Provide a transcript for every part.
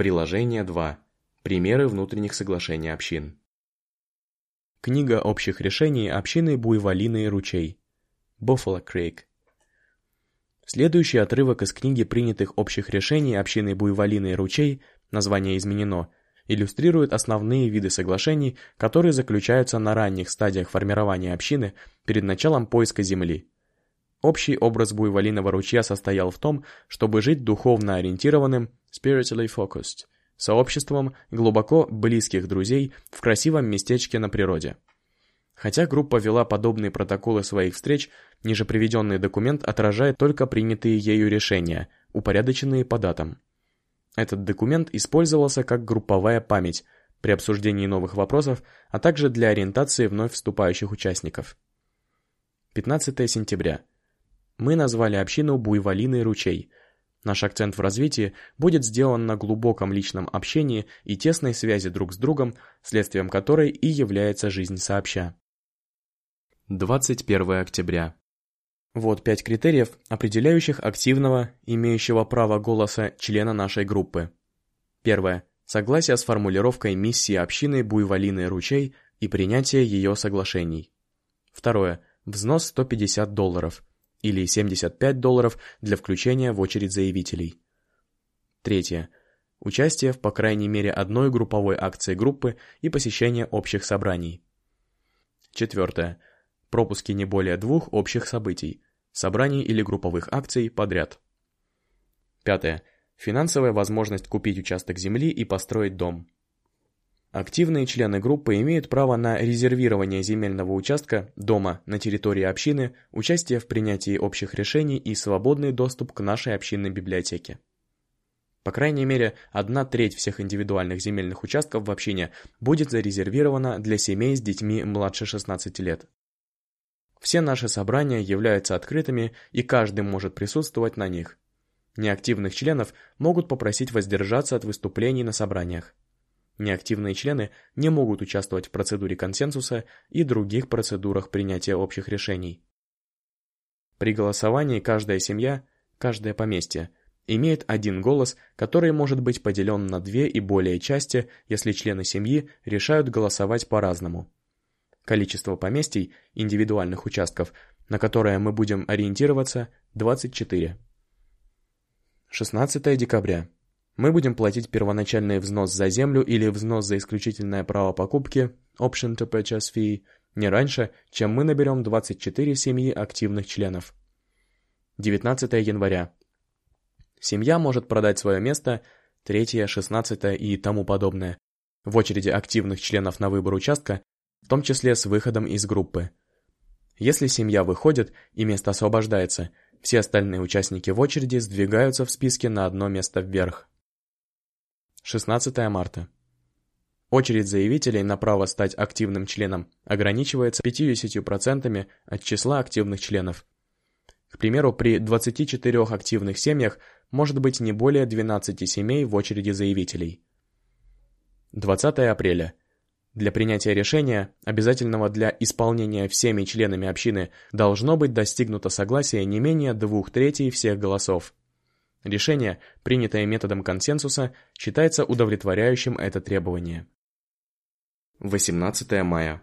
Приложение 2. Примеры внутренних соглашений общин. Книга общих решений общины Буйволиный ручей. Buffalo Creek. Следующий отрывок из книги принятых общих решений общины Буйволиный ручей, название изменено, иллюстрирует основные виды соглашений, которые заключаются на ранних стадиях формирования общины перед началом поиска земли. Общий образ буйволиного ручья состоял в том, чтобы жить духовно ориентированным spiritually focused сообществом глубоко близких друзей в красивом местечке на природе. Хотя группа вела подобные протоколы своих встреч, ниже приведенный документ отражает только принятые ею решения, упорядоченные по датам. Этот документ использовался как групповая память при обсуждении новых вопросов, а также для ориентации вновь вступающих участников. 15 сентября. Мы назвали общину Буйволиный ручей. Наш акцент в развитии будет сделан на глубоком личном общении и тесной связи друг с другом, следствием которой и является жизнь сообща. 21 октября. Вот пять критериев, определяющих активного, имеющего право голоса члена нашей группы. Первое. Согласие с формулировкой миссии общины Буйволиный ручей и принятие ее соглашений. Второе. Взнос 150 долларов или 75 долларов для включения в очередь заявителей. Третье. Участие в по крайней мере одной групповой акции группы и посещение общих собраний. Четвертое. Пропуски не более двух общих событий, собраний или групповых акций подряд. Пятое. Финансовая возможность купить участок земли и построить дом. Активные члены группы имеют право на резервирование земельного участка, дома на территории общины, участие в принятии общих решений и свободный доступ к нашей общинной библиотеке. По крайней мере, одна треть всех индивидуальных земельных участков в общине будет зарезервирована для семей с детьми младше 16 лет. Все наши собрания являются открытыми, и каждый может присутствовать на них. Неактивных членов могут попросить воздержаться от выступлений на собраниях. Неактивные члены не могут участвовать в процедуре консенсуса и других процедурах принятия общих решений. При голосовании каждая семья, каждое поместье имеет один голос, который может быть поделен на две и более части, если члены семьи решают голосовать по-разному. Количество поместий, индивидуальных участков, на которое мы будем ориентироваться, 24. 16 декабря. Мы будем платить первоначальный взнос за землю или взнос за исключительное право покупки, option to purchase fee, не раньше, чем мы наберем 24 семьи активных членов. 19 января. Семья может продать свое место, 3, 16 и тому подобное, в очереди активных членов на выбор участка, в том числе с выходом из группы. Если семья выходит и место освобождается, все остальные участники в очереди сдвигаются в списке на одно место вверх. 16 марта. Очередь заявителей на право стать активным членом ограничивается 50% от числа активных членов. К примеру, при 24 активных семьях может быть не более 12 семей в очереди заявителей. 20 апреля. Для принятия решения, обязательного для исполнения всеми членами общины, должно быть достигнуто согласие не менее двух третей всех голосов. Решение, принятое методом консенсуса, считается удовлетворяющим это требование. 18 мая.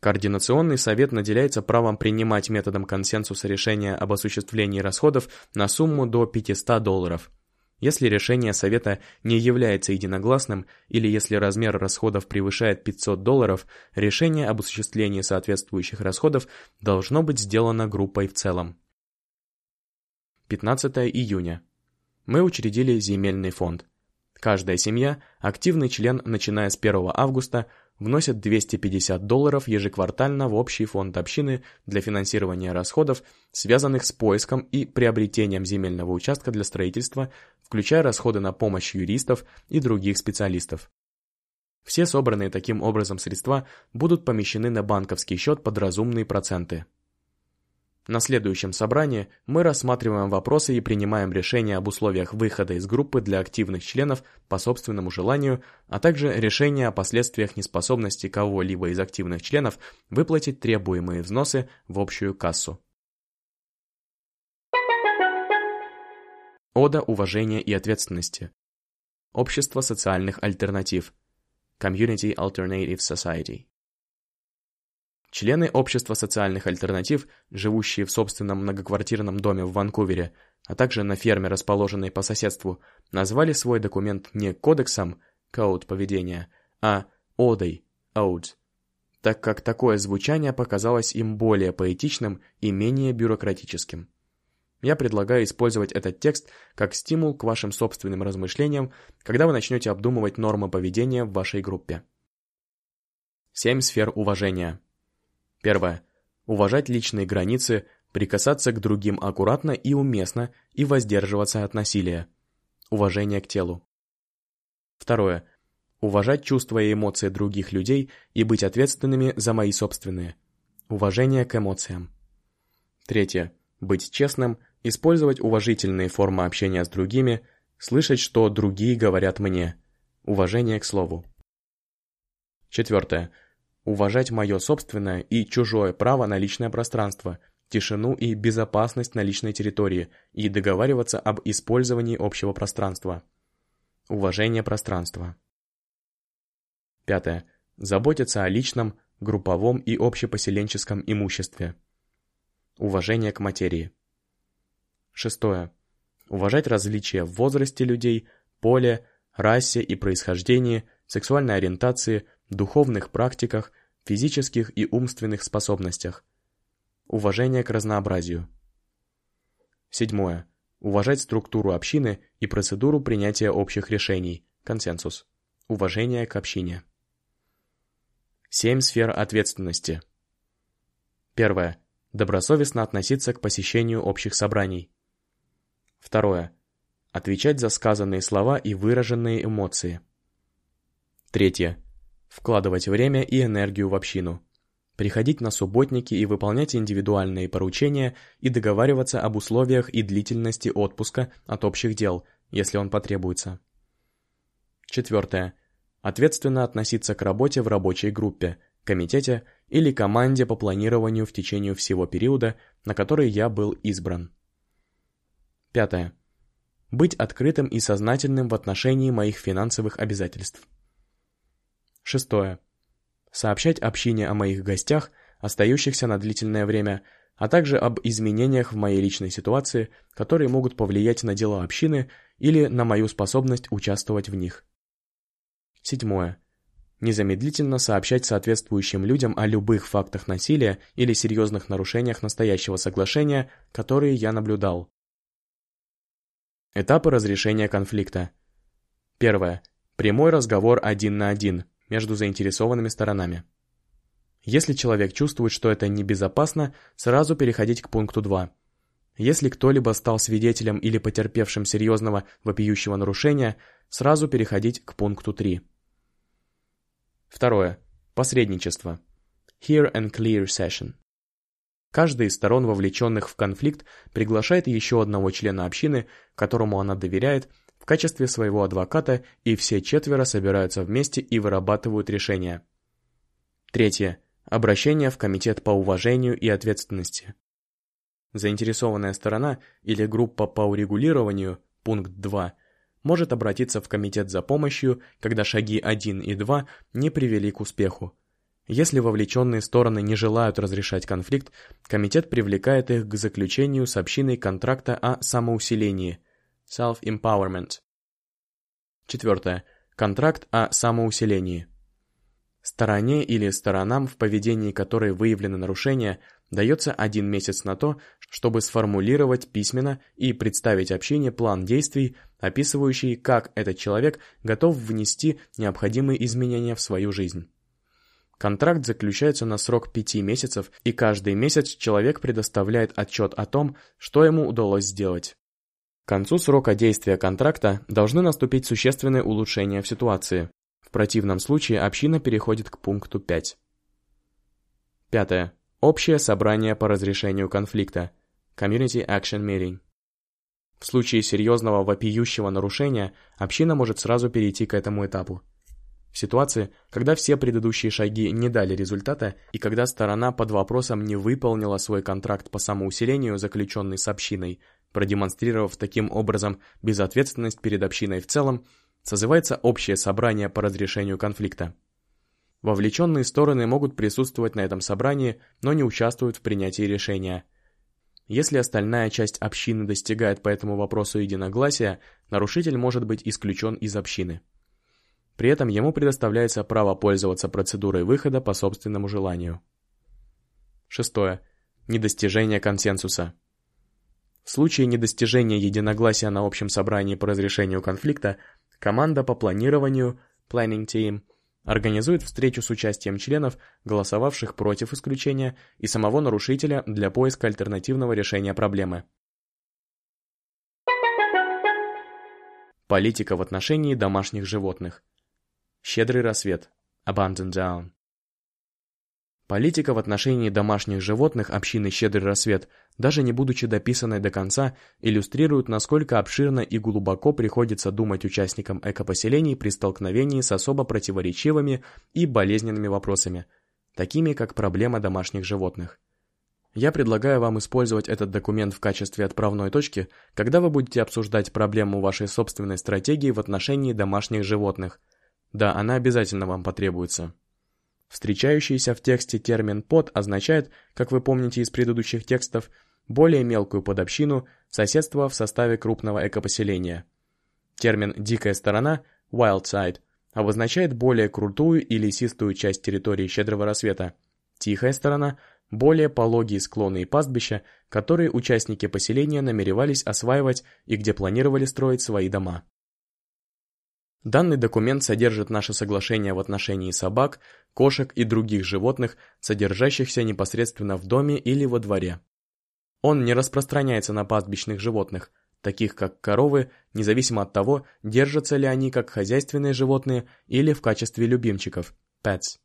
Координационный совет наделяется правом принимать методом консенсуса решения об осуществлении расходов на сумму до 500 долларов. Если решение совета не является единогласным или если размер расходов превышает 500 долларов, решение об осуществлении соответствующих расходов должно быть сделано группой в целом. 15 июня. Мы учредили земельный фонд. Каждая семья, активный член, начиная с 1 августа, вносит 250 долларов ежеквартально в общий фонд общины для финансирования расходов, связанных с поиском и приобретением земельного участка для строительства, включая расходы на помощь юристов и других специалистов. Все собранные таким образом средства будут помещены на банковский счет под разумные проценты. На следующем собрании мы рассматриваем вопросы и принимаем решения об условиях выхода из группы для активных членов по собственному желанию, а также решения о последствиях неспособности кого-либо из активных членов выплатить требуемые взносы в общую кассу. Ода уважения и ответственности. Общество социальных альтернатив. Community Alternative Society. Члены Общества социальных альтернатив, живущие в собственном многоквартирном доме в Ванкувере, а также на ферме, расположенной по соседству, назвали свой документ не кодексом, код поведения, а одой, ode, так как такое звучание показалось им более поэтичным и менее бюрократическим. Я предлагаю использовать этот текст как стимул к вашим собственным размышлениям, когда вы начнете обдумывать нормы поведения в вашей группе. Семь сфер уважения. Первое. Уважать личные границы, прикасаться к другим аккуратно и уместно и воздерживаться от насилия. Уважение к телу. Второе. Уважать чувства и эмоции других людей и быть ответственными за мои собственные. Уважение к эмоциям. Третье. Быть честным, использовать уважительные формы общения с другими, слышать, что другие говорят мне. Уважение к слову. Четвертое. Уважать мое собственное и чужое право на личное пространство, тишину и безопасность на личной территории и договариваться об использовании общего пространства. Уважение пространства. Пятое. Заботиться о личном, групповом и общепоселенческом имуществе. Уважение к материи. Шестое. Уважать различия в возрасте людей, поле, расе и происхождении, сексуальной ориентации, духовных практиках, физических и умственных способностях. Уважение к разнообразию. Седьмое. Уважать структуру общины и процедуру принятия общих решений, консенсус. Уважение к общине. Семь сфер ответственности. Первое. Добросовестно относиться к посещению общих собраний. Второе. Отвечать за сказанные слова и выраженные эмоции. Третье. Вкладывать время и энергию в общину. Приходить на субботники и выполнять индивидуальные поручения и договариваться об условиях и длительности отпуска от общих дел, если он потребуется. Четвертое. Ответственно относиться к работе в рабочей группе, комитете или команде по планированию в течение всего периода, на который я был избран. Пятое. Быть открытым и сознательным в отношении моих финансовых обязательств. Шестое. Сообщать общине о моих гостях, остающихся на длительное время, а также об изменениях в моей личной ситуации, которые могут повлиять на дела общины или на мою способность участвовать в них. Седьмое. Незамедлительно сообщать соответствующим людям о любых фактах насилия или серьезных нарушениях настоящего соглашения, которые я наблюдал. Этапы разрешения конфликта. Первое. Прямой разговор один на один между заинтересованными сторонами. Если человек чувствует, что это небезопасно, сразу переходить к пункту 2. Если кто-либо стал свидетелем или потерпевшим серьезного вопиющего нарушения, сразу переходить к пункту 3. Второе. Посредничество. Hear and clear session. Каждая из сторон, вовлеченных в конфликт, приглашает еще одного члена общины, которому она доверяет, в качестве своего адвоката, и все четверо собираются вместе и вырабатывают решения. Третье. Обращение в Комитет по уважению и ответственности. Заинтересованная сторона или группа по урегулированию, пункт 2, может обратиться в комитет за помощью, когда шаги 1 и 2 не привели к успеху, если вовлеченные стороны не желают разрешать конфликт, комитет привлекает их к заключению с общиной контракта о самоусилении self-empowerment. Четвертое. Контракт о самоусилении. Стороне или сторонам, в поведении которой выявлены нарушения, дается один месяц на то, чтобы сформулировать письменно и представить общине план действий, описывающий, как этот человек готов внести необходимые изменения в свою жизнь. Контракт заключается на срок пяти месяцев, и каждый месяц человек предоставляет отчет о том, что ему удалось сделать. К концу срока действия контракта должны наступить существенные улучшения в ситуации. В противном случае община переходит к пункту 5. Пятое. Общее собрание по разрешению конфликта. Community Action Meeting. В случае серьезного вопиющего нарушения община может сразу перейти к этому этапу. В ситуации, когда все предыдущие шаги не дали результата и когда сторона под вопросом не выполнила свой контракт по самоусилению, заключенный с общиной, продемонстрировав таким образом безответственность перед общиной в целом, созывается общее собрание по разрешению конфликта. Вовлеченные стороны могут присутствовать на этом собрании, но не участвуют в принятии решения. Если остальная часть общины достигает по этому вопросу единогласия, нарушитель может быть исключен из общины. При этом ему предоставляется право пользоваться процедурой выхода по собственному желанию. Шестое. Недостижение консенсуса. В случае недостижения единогласия на общем собрании по разрешению конфликта, команда по планированию Planning Team организует встречу с участием членов, голосовавших против исключения, и самого нарушителя для поиска альтернативного решения проблемы. Политика в отношении домашних животных. Щедрый рассвет. Abundant Down. Политика в отношении домашних животных общины «Щедрый рассвет», даже не будучи дописанной до конца, иллюстрирует, насколько обширно и глубоко приходится думать участникам экопоселений при столкновении с особо противоречивыми и болезненными вопросами, такими как проблема домашних животных. Я предлагаю вам использовать этот документ в качестве отправной точки, когда вы будете обсуждать проблему вашей собственной стратегии в отношении домашних животных. Да, она обязательно вам потребуется. Встречающийся в тексте термин «под» означает, как вы помните из предыдущих текстов, более мелкую подобщину, соседство в составе крупного экопоселения. Термин «дикая сторона» «wild side» обозначает более крутую и лесистую часть территории щедрого рассвета. Тихая сторона – более пологие склоны и пастбища, которые участники поселения намеревались осваивать и где планировали строить свои дома. Данный документ содержит наше соглашение в отношении собак, кошек и других животных, содержащихся непосредственно в доме или во дворе. Он не распространяется на пастбищных животных, таких как коровы, независимо от того, держатся ли они как хозяйственные животные или в качестве любимчиков, pets.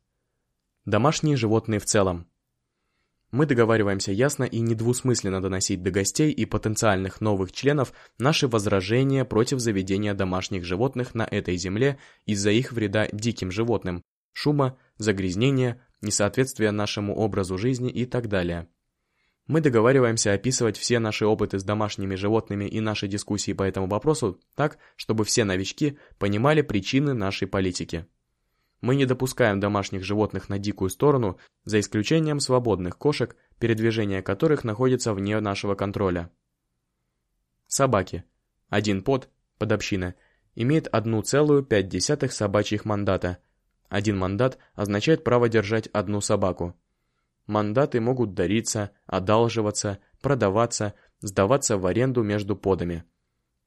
Домашние животные в целом. Мы договариваемся ясно и недвусмысленно доносить до гостей и потенциальных новых членов наши возражения против заведения домашних животных на этой земле из-за их вреда диким животным, шума, загрязнения, несоответствия нашему образу жизни и так далее. Мы договариваемся описывать все наши опыты с домашними животными и наши дискуссии по этому вопросу так, чтобы все новички понимали причины нашей политики. Мы не допускаем домашних животных на дикую сторону, за исключением свободных кошек, передвижение которых находится вне нашего контроля. Собаки. Один под, подобщина, имеет 1,5 собачьих мандата. Один мандат означает право держать одну собаку. Мандаты могут дариться, одалживаться, продаваться, сдаваться в аренду между подами.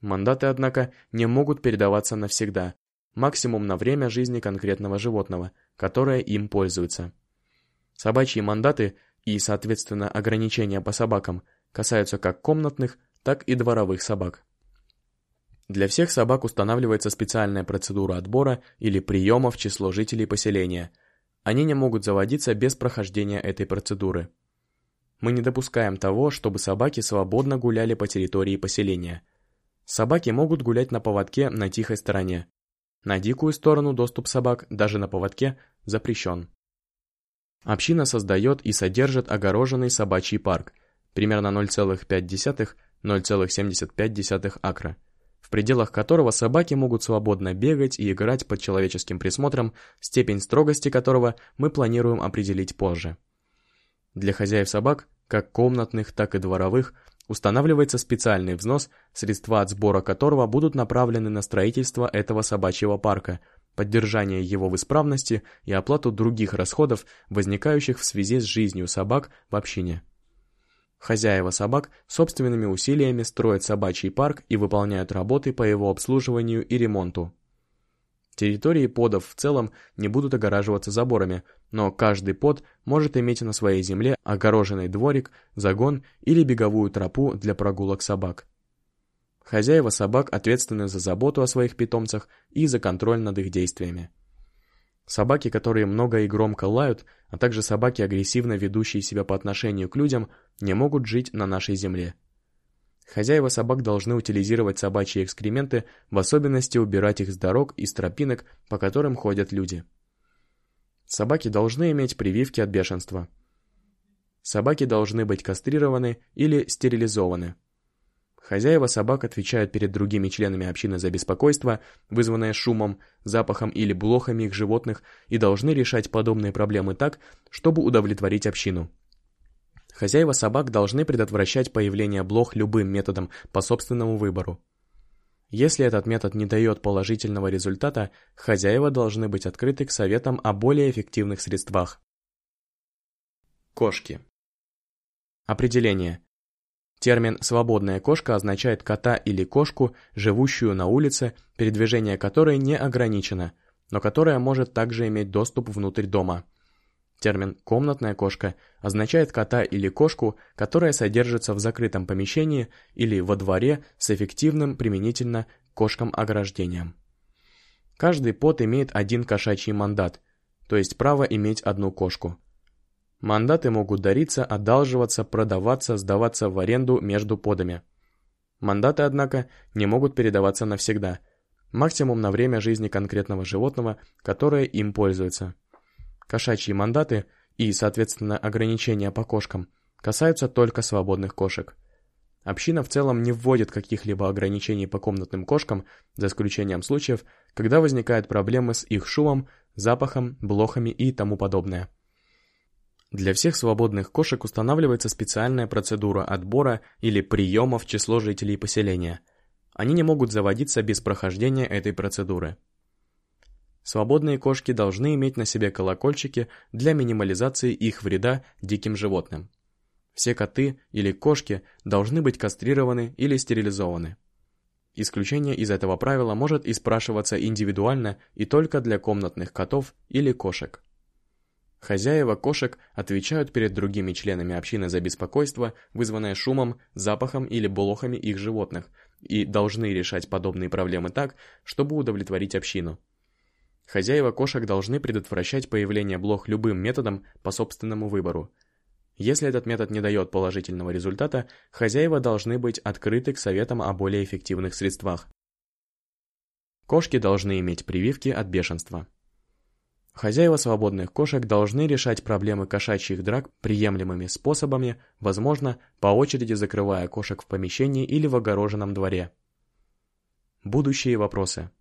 Мандаты, однако, не могут передаваться навсегда, максимум на время жизни конкретного животного, которое им пользуется. Собачьи мандаты и, соответственно, ограничения по собакам касаются как комнатных, так и дворовых собак. Для всех собак устанавливается специальная процедура отбора или приема в число жителей поселения. Они не могут заводиться без прохождения этой процедуры. Мы не допускаем того, чтобы собаки свободно гуляли по территории поселения. Собаки могут гулять на поводке на тихой стороне, на дикую сторону доступ собак, даже на поводке, запрещен. Община создает и содержит огороженный собачий парк, примерно 0,5-0,75 акра, в пределах которого собаки могут свободно бегать и играть под человеческим присмотром, степень строгости которого мы планируем определить позже. Для хозяев собак, как комнатных, так и дворовых, Устанавливается специальный взнос, средства от сбора которого будут направлены на строительство этого собачьего парка, поддержание его в исправности и оплату других расходов, возникающих в связи с жизнью собак в общине. Хозяева собак собственными усилиями строят собачий парк и выполняют работы по его обслуживанию и ремонту. Территории подов в целом не будут огораживаться заборами, но каждый под может иметь на своей земле огороженный дворик, загон или беговую тропу для прогулок собак. Хозяева собак ответственны за заботу о своих питомцах и за контроль над их действиями. Собаки, которые много и громко лают, а также собаки, агрессивно ведущие себя по отношению к людям, не могут жить на нашей земле. Хозяева собак должны утилизировать собачьи экскременты, в особенности убирать их с дорог и с тропинок, по которым ходят люди. Собаки должны иметь прививки от бешенства. Собаки должны быть кастрированы или стерилизованы. Хозяева собак отвечают перед другими членами общины за беспокойство, вызванное шумом, запахом или блохами их животных, и должны решать подобные проблемы так, чтобы удовлетворить общину. Хозяева собак должны предотвращать появление блох любым методом по собственному выбору. Если этот метод не дает положительного результата, хозяева должны быть открыты к советам о более эффективных средствах. Кошки. Определение. Термин «свободная кошка» означает кота или кошку, живущую на улице, передвижение которой не ограничено, но которая может также иметь доступ внутрь дома. Термин «комнатная кошка» означает кота или кошку, которая содержится в закрытом помещении или во дворе с эффективным применительно кошкам-ограждением. Каждый пот имеет один кошачий мандат, то есть право иметь одну кошку. Мандаты могут дариться, одалживаться, продаваться, сдаваться в аренду между подами. Мандаты, однако, не могут передаваться навсегда, максимум на время жизни конкретного животного, которое им пользуется. Кошачьи мандаты и, соответственно, ограничения по кошкам касаются только свободных кошек. Община в целом не вводит каких-либо ограничений по комнатным кошкам, за исключением случаев, когда возникают проблемы с их шумом, запахом, блохами и тому подобное. Для всех свободных кошек устанавливается специальная процедура отбора или приема в число жителей поселения. Они не могут заводиться без прохождения этой процедуры. Свободные кошки должны иметь на себе колокольчики для минимализации их вреда диким животным. Все коты или кошки должны быть кастрированы или стерилизованы. Исключение из этого правила может испрашиваться индивидуально и только для комнатных котов или кошек. Хозяева кошек отвечают перед другими членами общины за беспокойство, вызванное шумом, запахом или блохами их животных, и должны решать подобные проблемы так, чтобы удовлетворить общину. Хозяева кошек должны предотвращать появление блох любым методом по собственному выбору. Если этот метод не дает положительного результата, хозяева должны быть открыты к советам о более эффективных средствах. Кошки должны иметь прививки от бешенства. Хозяева свободных кошек должны решать проблемы кошачьих драк приемлемыми способами, возможно, по очереди закрывая кошек в помещении или в огороженном дворе. Будущие вопросы.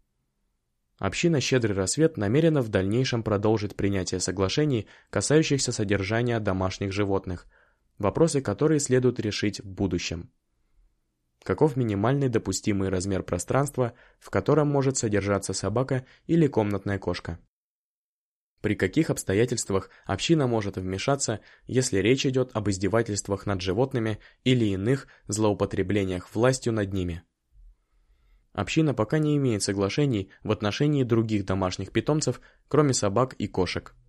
Община «Щедрый рассвет» намерена в дальнейшем продолжить принятие соглашений, касающихся содержания домашних животных, вопросы которые следует решить в будущем. Каков минимальный допустимый размер пространства, в котором может содержаться собака или комнатная кошка? При каких обстоятельствах община может вмешаться, если речь идет об издевательствах над животными или иных злоупотреблениях властью над ними? Община пока не имеет соглашений в отношении других домашних питомцев, кроме собак и кошек.